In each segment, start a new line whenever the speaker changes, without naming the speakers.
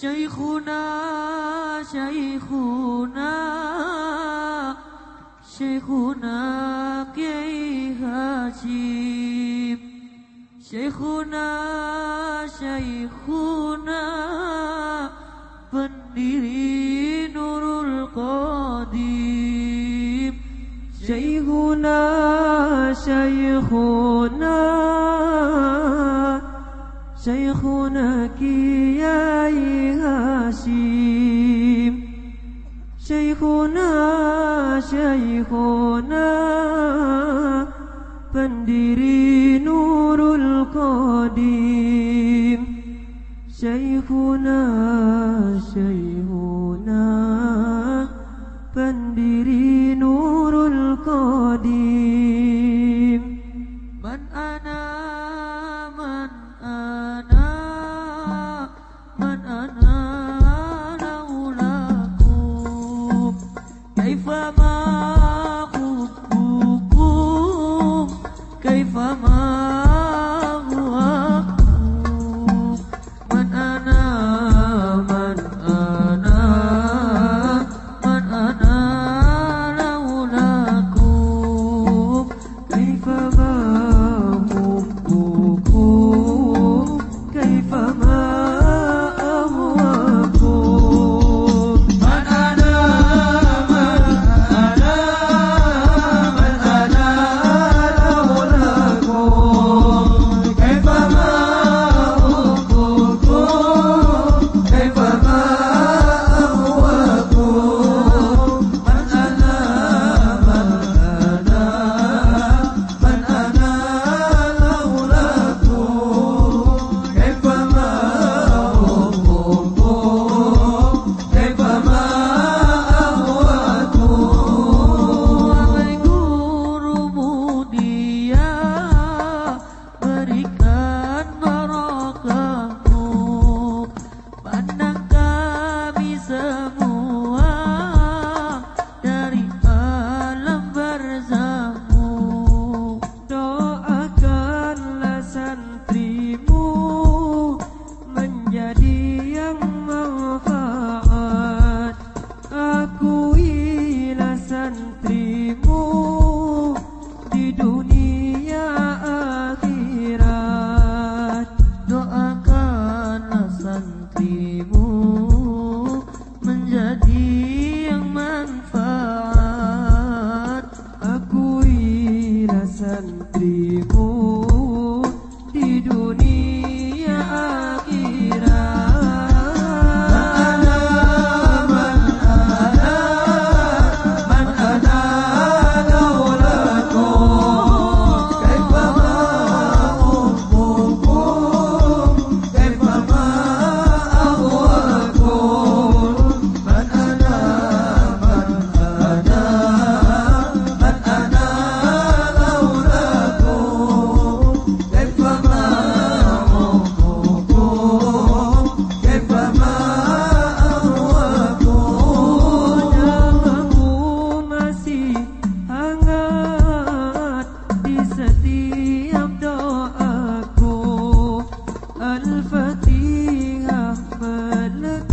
شيخنا شيخنا شيخنا كي هاشم شيخنا شيخنا pendiri Nurul Qadim
Syekhuna Syekhuna
Syekhuna Ki شيخنا شيخنا. فندري نور
القديم. شيخنا شيخنا. فندري نور القديم.
من أنا من أنا. من أنا.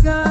God.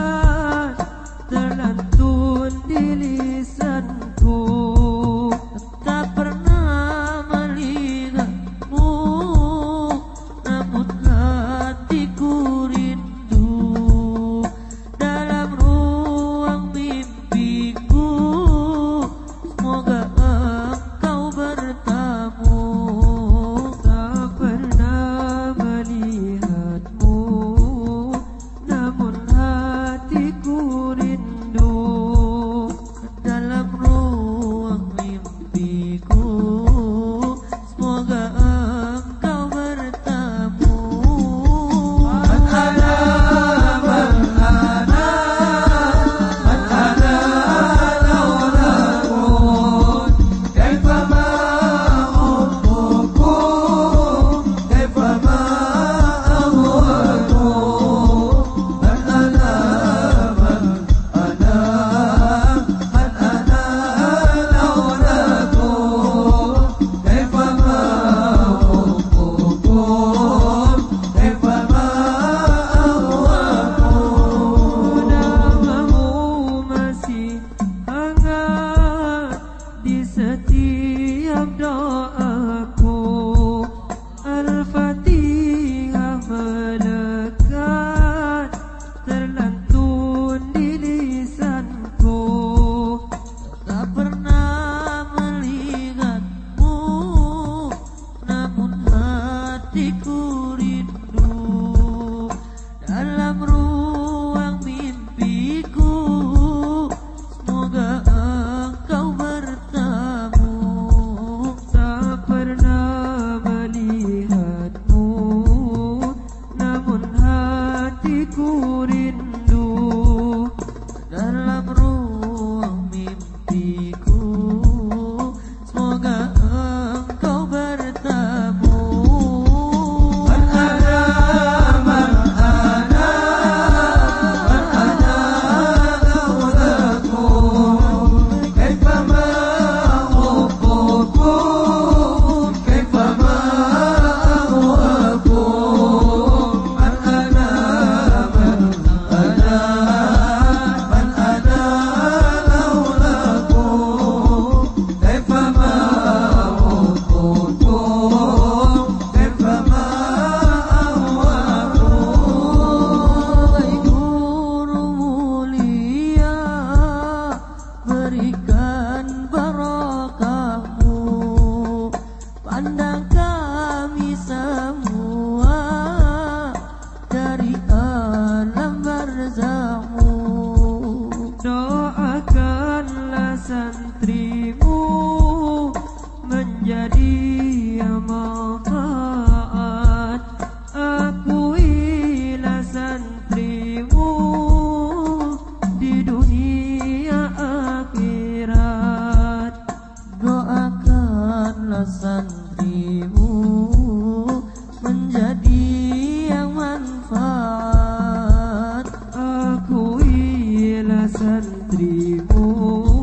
सन्त्रिभू